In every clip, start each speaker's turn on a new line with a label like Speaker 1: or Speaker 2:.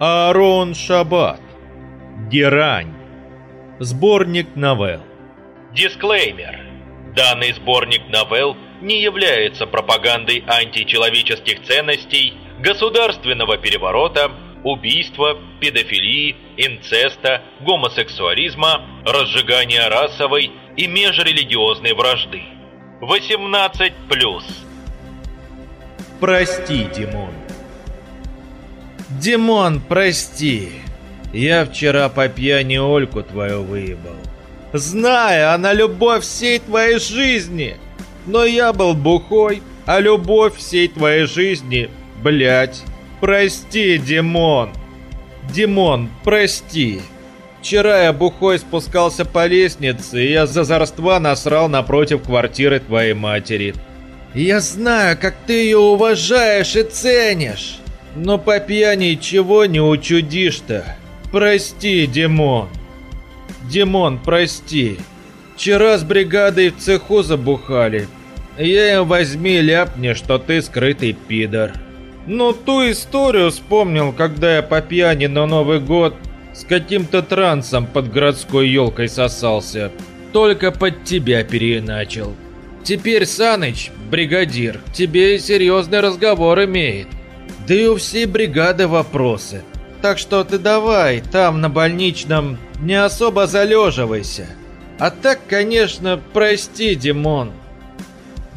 Speaker 1: Аарон Шабат. Герань. Сборник новелл.
Speaker 2: Дисклеймер. Данный сборник новелл не является пропагандой античеловеческих ценностей, государственного переворота, убийства, педофилии, инцеста, гомосексуализма, разжигания расовой и межрелигиозной вражды. 18+.
Speaker 1: Прости, Димон. Димон, прости. Я вчера по пьяни Ольку твою выебал. Зная, она любовь всей твоей жизни. Но я был бухой, а любовь всей твоей жизни, блять. Прости, Димон. Димон, прости. Вчера я бухой спускался по лестнице, и я за зарства насрал напротив квартиры твоей матери. Я знаю, как ты ее уважаешь и ценишь. Но по пьяни чего не учудишь-то? Прости, Димон. Димон, прости. Вчера с бригадой в цеху забухали. Я им возьми ляпни, что ты скрытый пидор. Но ту историю вспомнил, когда я по пьяни на Новый год с каким-то трансом под городской елкой сосался. Только под тебя переиначил. Теперь Саныч, бригадир, тебе серьезный разговор имеет. Да и у всей бригады вопросы. Так что ты давай, там на больничном, не особо залеживайся. А так, конечно, прости, Димон.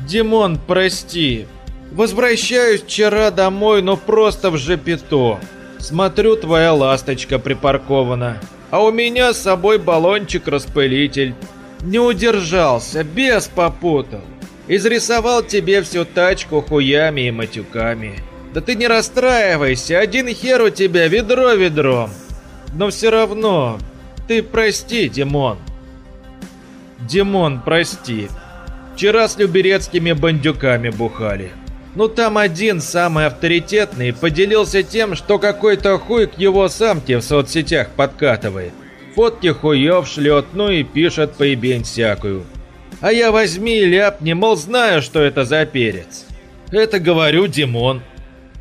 Speaker 1: Димон, прости. Возвращаюсь вчера домой, но просто в жепито. Смотрю, твоя ласточка припаркована. А у меня с собой баллончик-распылитель. Не удержался, без попутал. Изрисовал тебе всю тачку хуями и матюками. Да ты не расстраивайся, один хер у тебя ведро ведром. Но все равно, ты прости, Димон. Димон, прости. Вчера с люберецкими бандюками бухали. Ну там один, самый авторитетный, поделился тем, что какой-то хуй к его самке в соцсетях подкатывает. Фотки хуев шлет, ну и пишет поебень всякую. А я возьми и ляпни, мол, знаю, что это за перец. Это говорю Димон.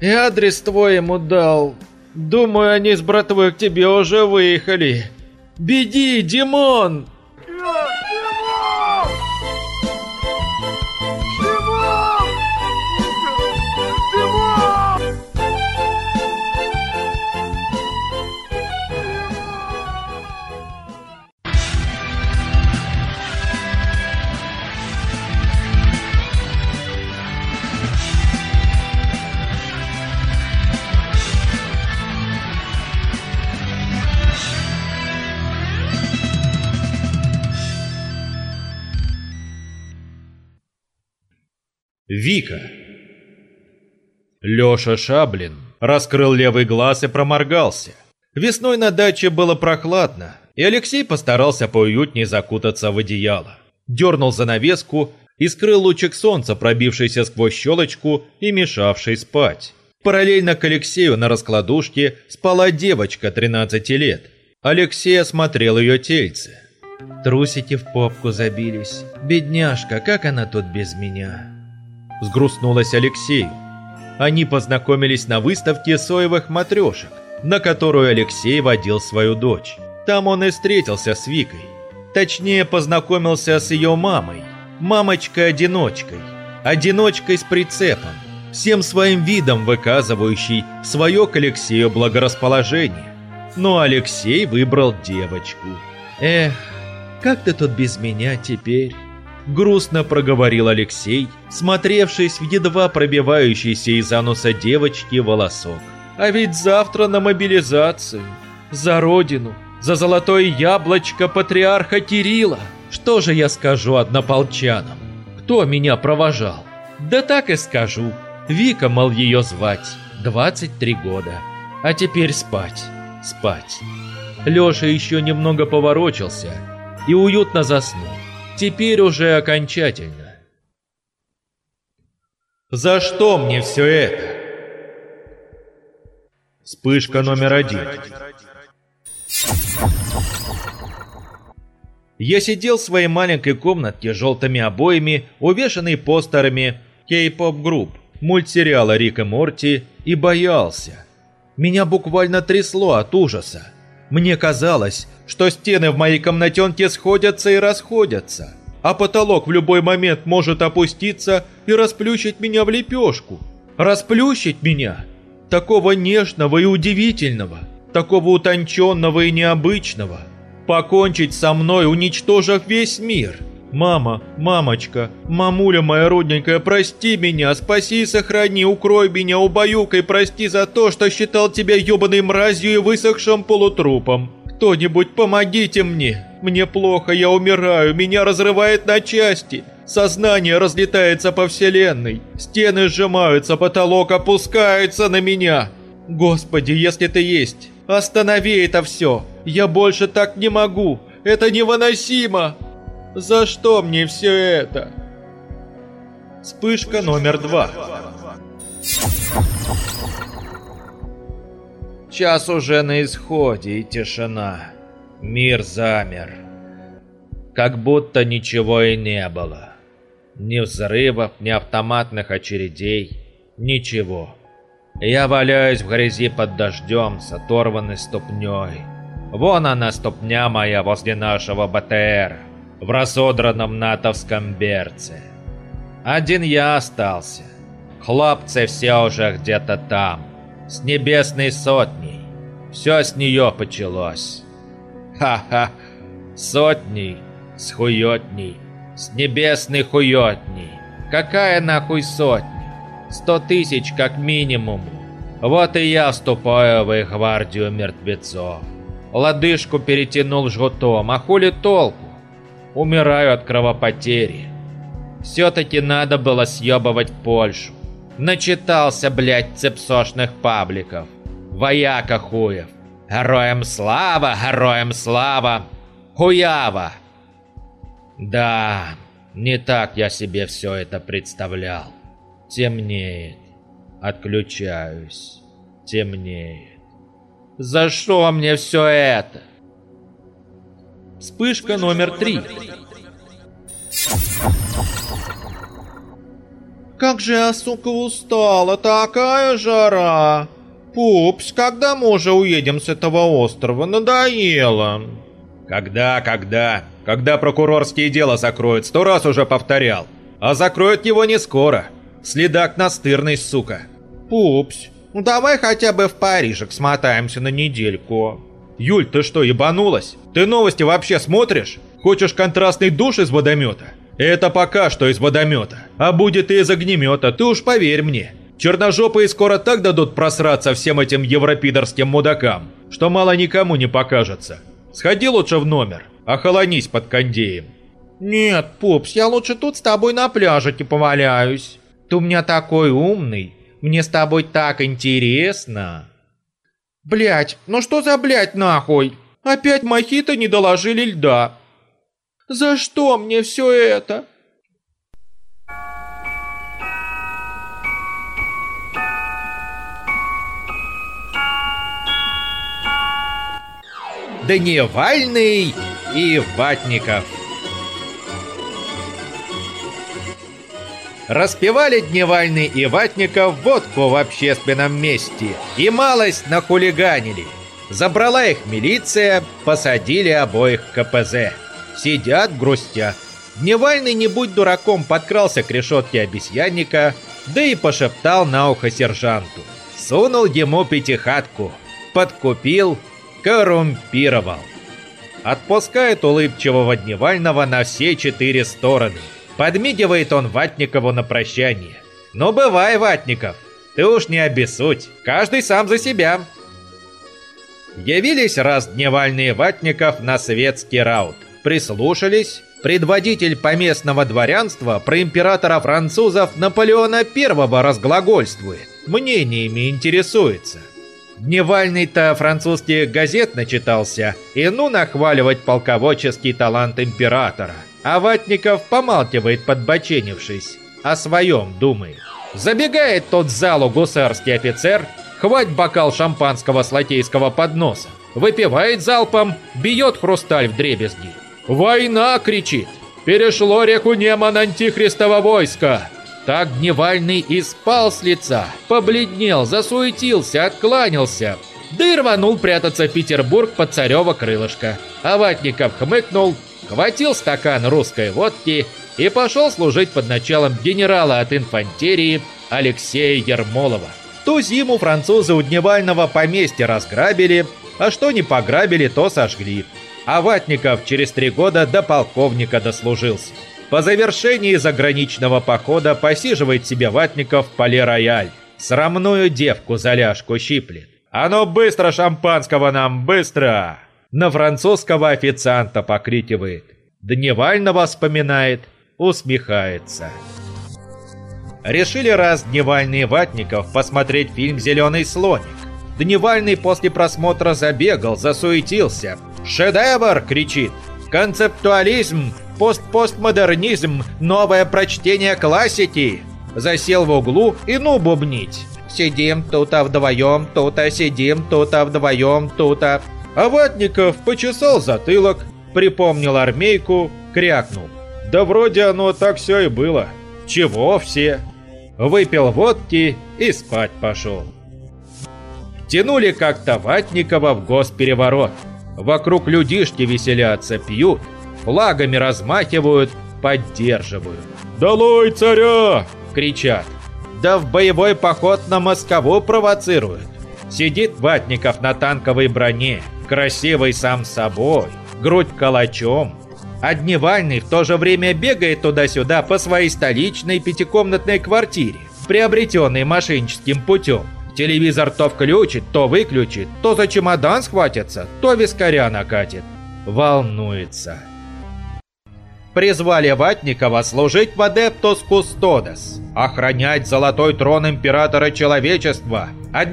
Speaker 1: И адрес твой ему дал. Думаю, они с братвой к тебе уже выехали. Беги, Димон! Вика. Лёша Шаблин раскрыл левый глаз и проморгался. Весной на даче было прохладно, и Алексей постарался поуютнее закутаться в одеяло. Дернул занавеску и скрыл лучик солнца, пробившийся сквозь щелочку и мешавший спать. Параллельно к Алексею на раскладушке спала девочка 13 лет. Алексей осмотрел ее тельце. Трусики в попку забились. Бедняжка, как она тут без меня? Сгрустнулась Алексею. Они познакомились на выставке соевых матрешек, на которую Алексей водил свою дочь. Там он и встретился с Викой. Точнее, познакомился с ее мамой. Мамочкой-одиночкой. Одиночкой с прицепом. Всем своим видом выказывающей свое к Алексею благорасположение. Но Алексей выбрал девочку. Эх, как ты тут без меня теперь? Грустно проговорил Алексей, смотревшись в едва пробивающийся из ануса девочки волосок. А ведь завтра на мобилизацию. За родину, за золотое яблочко патриарха Кирилла. Что же я скажу однополчанам? Кто меня провожал? Да так и скажу. Вика, мол, ее звать. 23 года. А теперь спать, спать. Леша еще немного поворочился и уютно заснул. Теперь уже окончательно. За что мне все это? Вспышка номер один. Я сидел в своей маленькой комнатке с желтыми обоями, увешанной постерами кей-поп групп, мультсериала Рик и Морти и боялся. Меня буквально трясло от ужаса. Мне казалось, что стены в моей комнатенке сходятся и расходятся, а потолок в любой момент может опуститься и расплющить меня в лепешку. Расплющить меня? Такого нежного и удивительного, такого утонченного и необычного. Покончить со мной, уничтожив весь мир. Мама, мамочка, мамуля моя родненькая, прости меня, спаси и сохрани, укрой меня, убаюкай, прости за то, что считал тебя ебаной мразью и высохшим полутрупом. Кто-нибудь помогите мне. Мне плохо, я умираю, меня разрывает на части. Сознание разлетается по вселенной. Стены сжимаются, потолок опускается на меня. Господи, если ты есть, останови это все. Я больше так не могу. Это невыносимо. За что мне все это? Вспышка номер два. Час уже на исходе и тишина. Мир замер. Как будто ничего и не было. Ни взрывов, ни автоматных очередей. Ничего. Я валяюсь в грязи под дождем с оторванной ступней. Вон она, ступня моя, возле нашего БТР. В разодранном натовском берце. Один я остался. Хлопцы все уже где-то там с небесной сотней. Все с нее почалось. Ха-ха, сотней, с хуетней, с небесной хуетней. Какая нахуй сотня? Сто тысяч как минимум. Вот и я вступаю в их гвардию мертвецов. Лодыжку перетянул жгутом, а хули толку? Умираю от кровопотери. Все-таки надо было съебывать Польшу. Начитался, блядь, цепсошных пабликов. Вояка хуев. Героям слава, героям слава. Хуява. Да, не так я себе все это представлял. Темнеет. Отключаюсь. Темнеет. За что мне все это? Вспышка номер три. Как же я, сука, устала, такая жара. Пупс, когда мы уже уедем с этого острова? Надоело. Когда, когда? Когда прокурорские дела закроют, сто раз уже повторял. А закроют его не скоро. Следак настырный, сука. Пупс, ну давай хотя бы в Парижик смотаемся на недельку. Юль, ты что, ебанулась? Ты новости вообще смотришь? Хочешь контрастный душ из водомета? Это пока что из водомета. А будет и из огнемета, ты уж поверь мне. Черножопые скоро так дадут просраться всем этим европидорским мудакам, что мало никому не покажется. Сходи лучше в номер, охолонись под кондеем. Нет, пупс, я лучше тут с тобой на пляжике поваляюсь. Ты у меня такой умный, мне с тобой так интересно. Блять, ну что за блять нахуй? Опять мохито не доложили льда. За что мне все это? Дневальный и Ватников Распевали Дневальный и Ватников водку в общественном месте и малость нахулиганили. Забрала их милиция, посадили обоих КПЗ. Сидят, грустят. Дневальный, не будь дураком, подкрался к решетке обезьянника, да и пошептал на ухо сержанту. Сунул ему пятихатку, подкупил, коррумпировал. Отпускает улыбчивого Дневального на все четыре стороны. Подмигивает он Ватникову на прощание. «Ну бывай, Ватников, ты уж не обессудь, каждый сам за себя». Явились раз Дневальные Ватников на светский раут прислушались. Предводитель поместного дворянства про императора французов Наполеона I разглагольствует, мнениями интересуется. Дневальный-то французских газет начитался, и ну нахваливать полководческий талант императора. А Ватников помалкивает, подбоченившись, о своем думает. Забегает тот в залу гусарский офицер, хвать бокал шампанского с латейского подноса, выпивает залпом, бьет хрусталь в дребезги. «Война!» — кричит. «Перешло реку Неман антихристово войско! Так Дневальный и спал с лица, побледнел, засуетился, откланялся, да и рванул прятаться в Петербург под царево крылышко. А Ватников хмыкнул, хватил стакан русской водки и пошел служить под началом генерала от инфантерии Алексея Ермолова. Ту зиму французы у Дневального поместья разграбили, а что не пограбили, то сожгли. А Ватников через три года до полковника дослужился. По завершении заграничного похода посиживает себе Ватников в поле рояль. Срамную девку за ляжку щиплет. «А ну быстро шампанского нам, быстро!» На французского официанта покрикивает. Дневального вспоминает, усмехается. Решили раз Дневальный Ватников посмотреть фильм «Зеленый слоник». Дневальный после просмотра забегал, засуетился. «Шедевр!» — кричит. «Концептуализм! Пост-постмодернизм! Новое прочтение классики!» Засел в углу и ну бубнить. «Сидим тут-а вдвоем, тут-а сидим, тут-а вдвоем, тут-а...» А Ватников почесал затылок, припомнил армейку, крякнул. «Да вроде оно так все и было. Чего все?» Выпил водки и спать пошел. Тянули как-то Ватникова в госпереворот. Вокруг людишки веселятся, пьют, флагами размахивают, поддерживают. «Долой царя!» — кричат. Да в боевой поход на Москву провоцируют. Сидит Ватников на танковой броне, красивый сам собой, грудь калачом. А в то же время бегает туда-сюда по своей столичной пятикомнатной квартире, приобретенной мошенническим путем. Телевизор то включит, то выключит, то за чемодан схватится, то вискаря накатит. Волнуется. Призвали Ватникова служить в Адептус Кустодес, охранять золотой трон императора человечества, а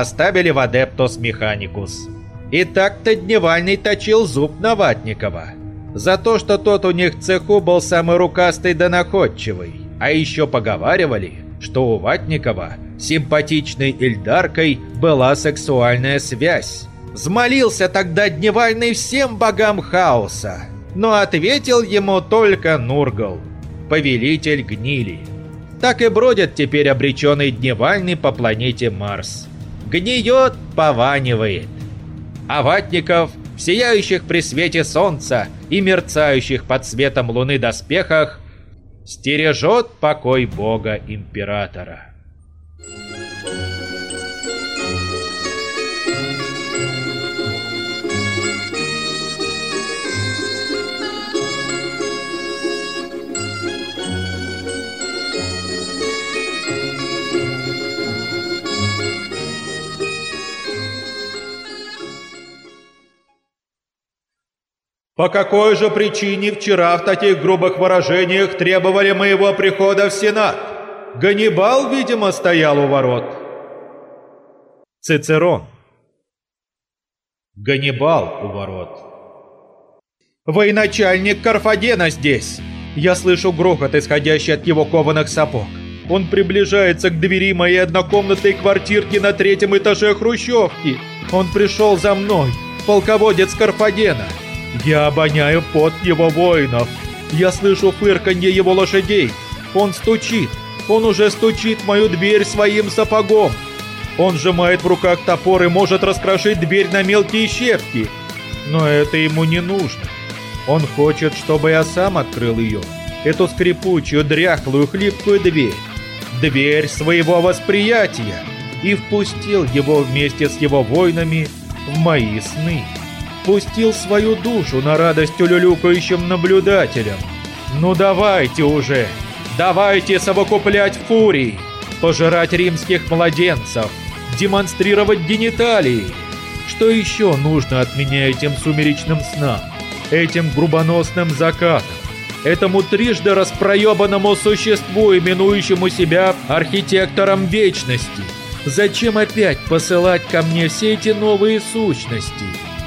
Speaker 1: оставили в Адептус Механикус. И так-то Дневальный точил зуб на Ватникова. За то, что тот у них цеху был самый рукастый да находчивый. А еще поговаривали, что у Ватникова симпатичной Ильдаркой была сексуальная связь. Взмолился тогда Дневальный всем богам хаоса, но ответил ему только Нургал, повелитель гнили. Так и бродит теперь обреченный Дневальный по планете Марс. Гниет, пованивает. А Ватников в сияющих при свете солнца и мерцающих под светом луны доспехах стережет покой бога императора.
Speaker 3: По какой же причине вчера в таких грубых выражениях требовали моего прихода в Сенат? Ганнибал, видимо, стоял у ворот.
Speaker 1: Цицерон. Ганнибал у ворот. Военачальник Карфагена здесь. Я слышу грохот, исходящий от его кованых сапог. Он приближается к двери моей однокомнатной квартирки на третьем этаже Хрущевки. Он пришел за мной, полководец Карфагена. Я обоняю пот его воинов. Я слышу фырканье его лошадей. Он стучит. Он уже стучит мою дверь своим сапогом. Он сжимает в руках топор и может раскрошить дверь на мелкие щепки. Но это ему не нужно. Он хочет, чтобы я сам открыл ее. Эту скрипучую, дряхлую, хлипкую дверь. Дверь своего восприятия. И впустил его вместе с его воинами в мои сны пустил свою душу на радость улюлюкающим наблюдателям. Ну давайте уже, давайте совокуплять фурий, пожирать римских младенцев, демонстрировать гениталии. Что еще нужно от меня этим сумеречным снам, этим грубоносным закатом, этому трижды распроебанному существу, именующему себя архитектором вечности? Зачем опять посылать ко мне все эти новые сущности?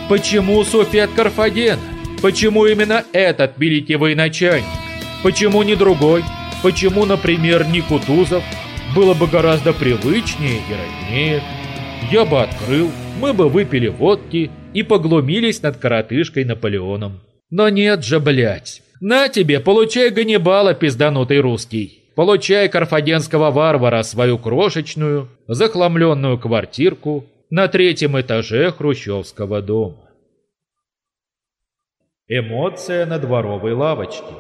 Speaker 1: Почему София от Карфагена? Почему именно этот великий военачальник? Почему не другой? Почему, например, не Кутузов? Было бы гораздо привычнее и роднее. Я бы открыл, мы бы выпили водки и поглумились над коротышкой Наполеоном. Но нет же, блядь. На тебе, получай Ганнибала, пизданутый русский. получая карфагенского варвара свою крошечную, захламленную квартирку на третьем этаже хрущевского дома. Эмоция на дворовой лавочке.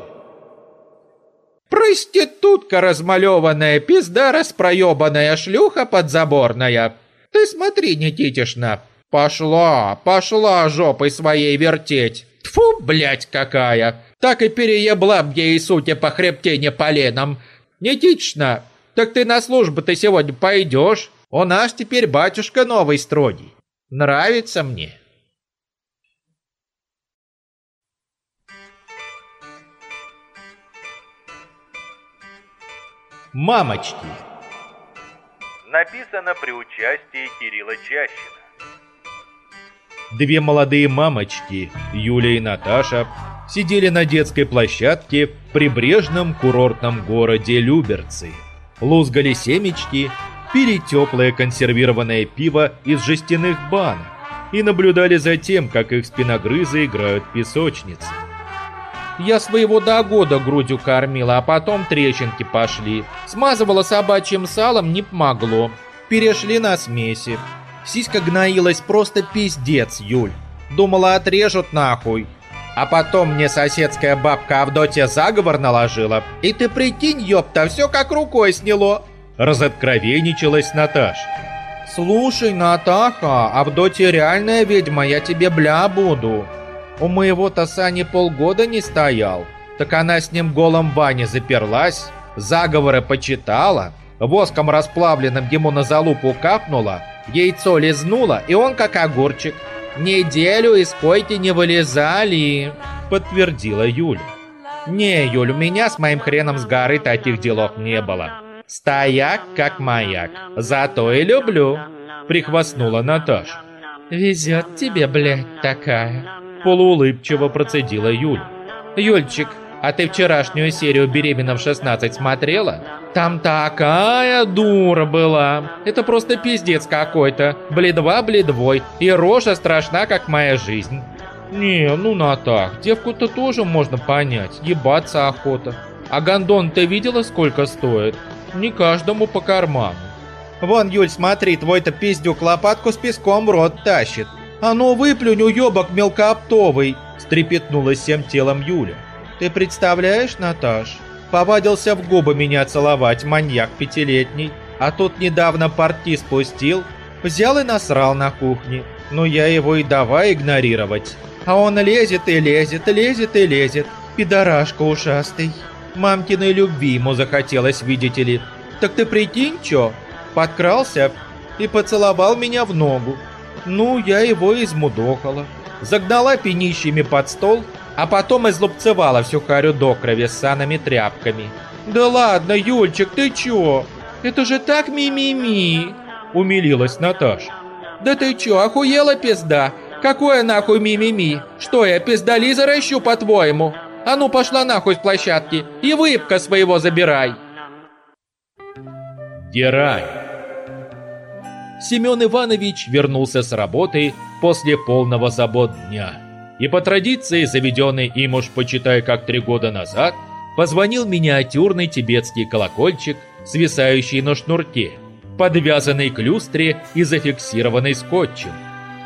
Speaker 4: «Проститутка размалеванная, пизда распроебанная, шлюха подзаборная. Ты смотри, Никитишна, пошла, пошла жопой своей вертеть. Тфу, блядь, какая! Так и переебла мне и сути по хребте не поленом. Никитишна, так ты на службу-то сегодня пойдешь? У нас теперь батюшка новый строгий. Нравится мне».
Speaker 1: Мамочки.
Speaker 2: Написано при участии Кирилла Чащина.
Speaker 1: Две молодые мамочки, Юля и Наташа, сидели на детской площадке в прибрежном курортном городе Люберцы. Лузгали семечки, пили теплое консервированное пиво из жестяных банок и наблюдали за тем, как их спиногрызы играют в песочнице.
Speaker 4: Я своего до года грудью кормила, а потом трещинки пошли. Смазывала собачьим салом, не помогло. Перешли на смеси. Сиська гноилась просто пиздец, Юль. Думала, отрежут нахуй. А потом мне соседская бабка Авдотья заговор наложила. И ты прикинь, ёпта, все как рукой сняло.
Speaker 1: Разоткровенничалась Наташа.
Speaker 4: Слушай, Натаха, Авдотья реальная ведьма, я тебе бля буду. У моего-то Сани полгода не стоял. Так она с ним голом в бане заперлась, заговоры почитала, воском расплавленным ему на залупу капнула, яйцо лизнула, и он как огурчик. Неделю из койки не вылезали, подтвердила Юля. Не, Юль, у меня с моим хреном с горы таких делов не было. Стояк как маяк, зато и люблю, прихвастнула Наташа. Везет тебе, блядь, такая
Speaker 1: полуулыбчиво процедила Юль.
Speaker 4: «Юльчик, а ты вчерашнюю серию «Беременна в 16» смотрела? Там такая дура была. Это просто пиздец какой-то. Бледва бледвой. И рожа страшна, как моя жизнь». «Не, ну на так. Девку-то тоже можно понять. Ебаться охота. А гондон ты видела, сколько стоит? Не каждому по карману». «Вон, Юль, смотри, твой-то пиздюк лопатку с песком в рот тащит. «А ну выплюнь, уебок мелкооптовый!» – стрепетнулась всем телом Юля. «Ты представляешь, Наташ, повадился в губы меня целовать маньяк пятилетний, а тут недавно порти спустил, взял и насрал на кухне. Ну я его и давай игнорировать. А он лезет и лезет, лезет и лезет, пидорашка ушастый. Мамкиной любви ему захотелось, видите ли. Так ты прикинь, чё? Подкрался и поцеловал меня в ногу. Ну, я его измудохала. Загнала пенищами под стол, а потом излупцевала всю харю до крови санами тряпками. «Да ладно, Юльчик, ты чё? Это же так ми-ми-ми!» Умилилась Наташа. «Да ты чё, охуела пизда? Какое нахуй ми-ми-ми? Что я, пиздализа ращу, по-твоему? А ну пошла нахуй с площадки и выебка своего забирай!»
Speaker 1: Дерай. Семен Иванович вернулся с работы после полного забот дня. И по традиции, заведенной им уж почитай как три года назад, позвонил миниатюрный тибетский колокольчик, свисающий на шнурке, подвязанный к люстре и зафиксированный скотчем.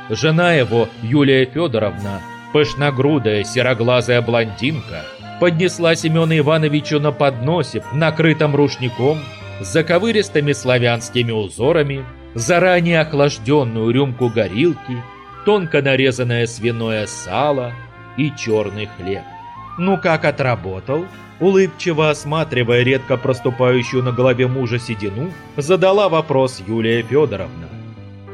Speaker 1: Жена его, Юлия Федоровна, пышногрудая сероглазая блондинка, поднесла Семена Ивановичу на подносе, накрытом рушником, с заковыристыми славянскими узорами, заранее охлажденную рюмку горилки, тонко нарезанное свиное сало и черный хлеб. «Ну как отработал?» Улыбчиво осматривая редко проступающую на голове мужа седину, задала вопрос Юлия Федоровна.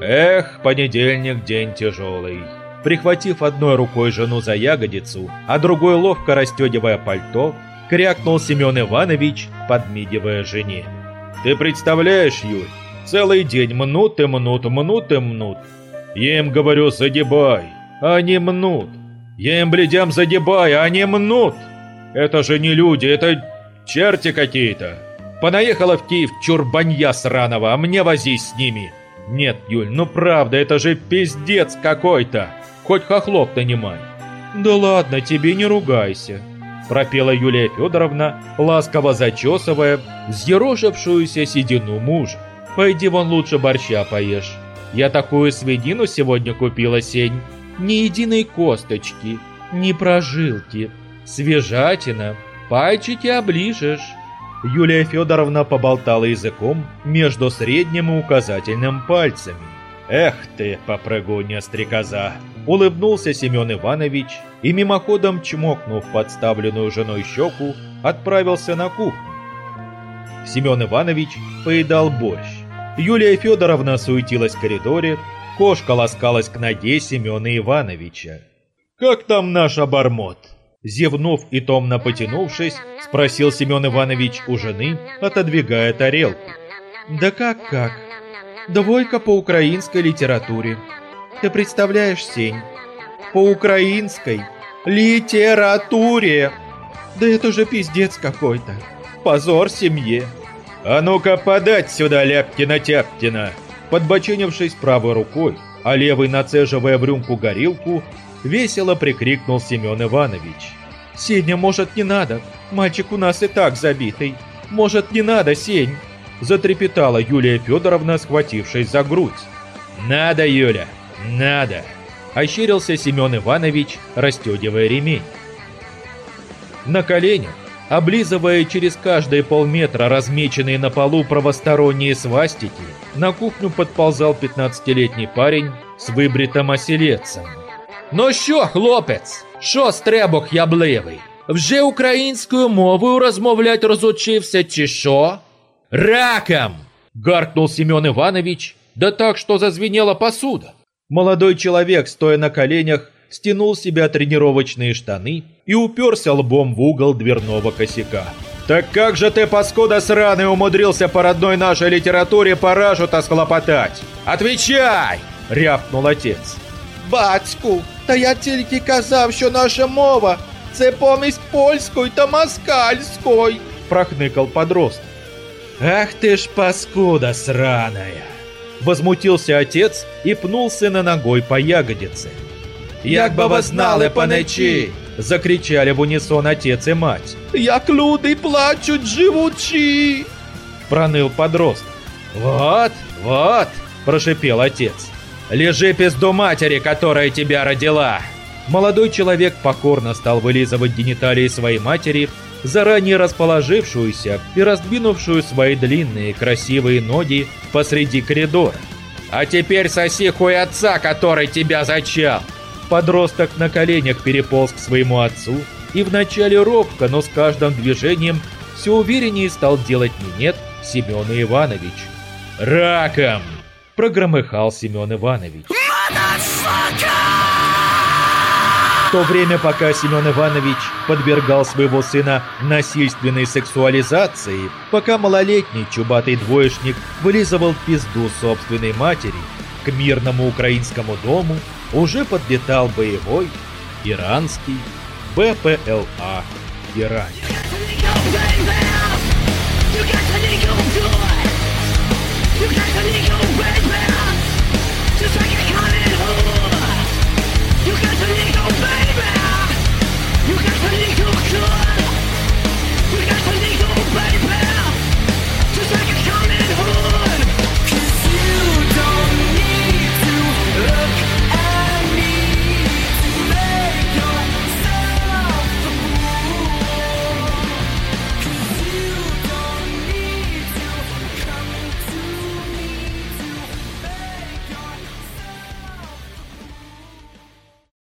Speaker 1: «Эх, понедельник день тяжелый». Прихватив одной рукой жену за ягодицу, а другой ловко расстегивая пальто, крякнул Семен Иванович, подмигивая жене. «Ты представляешь, Юль, Целый день мнут и мнут, мнут и мнут. Я им говорю, загибай, а они мнут. Я им, блядям, загибай, а они мнут. Это же не люди, это черти какие-то. Понаехала в Киев чурбанья сраного, а мне возись с ними. Нет, Юль, ну правда, это же пиздец какой-то. Хоть хохлов нанимай. Да ладно, тебе не ругайся.
Speaker 4: пропела Юлия Федоровна, ласково зачесывая взъерошившуюся седину мужа. «Пойди вон лучше борща поешь. Я такую свинину сегодня купила, Сень. Ни единой косточки, ни прожилки. Свежатина, пальчики оближешь».
Speaker 1: Юлия Федоровна поболтала языком между средним и указательным пальцами. «Эх ты, попрыгунья-стрекоза!» Улыбнулся Семен Иванович и, мимоходом чмокнув подставленную женой щеку, отправился на кухню. Семен Иванович поедал борщ. Юлия Федоровна суетилась в коридоре, кошка ласкалась к ноге Семена Ивановича. «Как там наш обормот?» Зевнув и томно потянувшись, спросил Семен Иванович у жены, отодвигая тарелку.
Speaker 4: «Да как-как? Двойка по украинской литературе. Ты представляешь, Сень? По украинской литературе! Да это же пиздец какой-то. Позор семье!»
Speaker 1: «А ну-ка подать сюда, Ляпкина-Тяпкина!» Подбоченившись правой рукой, а левой нацеживая в рюмку горилку, весело прикрикнул Семен Иванович.
Speaker 4: «Сеня, может, не надо? Мальчик у нас и так забитый. Может, не надо, Сень?» Затрепетала Юлия Федоровна, схватившись за грудь.
Speaker 1: «Надо, Юля, надо!» Ощерился Семен Иванович, расстегивая ремень. На коленях, облизывая через каждые полметра размеченные на полу правосторонние свастики, на кухню подползал 15-летний парень с выбритым оселецем.
Speaker 4: Ну що, хлопець, що стребок ябливий? Вже українською мовою розмовлять розучився чи що?
Speaker 1: «Раком!» – гаркнул Семен Иванович, да так, что зазвенела посуда. Молодой человек, стоя на коленях, стянул с себя тренировочные штаны и уперся лбом в угол дверного косяка. «Так как же ты, паскуда сраный, умудрился по родной нашей литературе парашюта схлопотать? Отвечай!» – рявкнул отец.
Speaker 4: Батьку, та я тільки казав, що наша мова це помість польської та москальської,
Speaker 1: прохныкал подросток. «Ах ты ж паскуда сраная!» Возмутился отец и пнул сына ногой по ягодице.
Speaker 4: «Як бы вы знали, паничі!»
Speaker 1: Закричали в унисон отец и мать.
Speaker 4: «Як люди плачут живучи!»
Speaker 1: Проныл подросток. «Вот, вот!» Прошипел отец. «Лежи пизду матери, которая тебя родила!» Молодой человек покорно стал вылизывать гениталии своей матери, заранее расположившуюся и раздвинувшую свои длинные красивые ноги посреди коридора. «А теперь соси хуй отца, который тебя зачал!» Подросток на коленях переполз к своему отцу и вначале робко, но с каждым движением все увереннее стал делать минет Семен Иванович. «Раком!» – прогромыхал Семен Иванович. В то время, пока Семен Иванович подвергал своего сына насильственной сексуализации, пока малолетний чубатый двоечник вылизывал пизду собственной матери, к мирному украинскому дому уже подлетал боевой иранский БПЛА «Иран». You got to You got a little baby. You got a little girl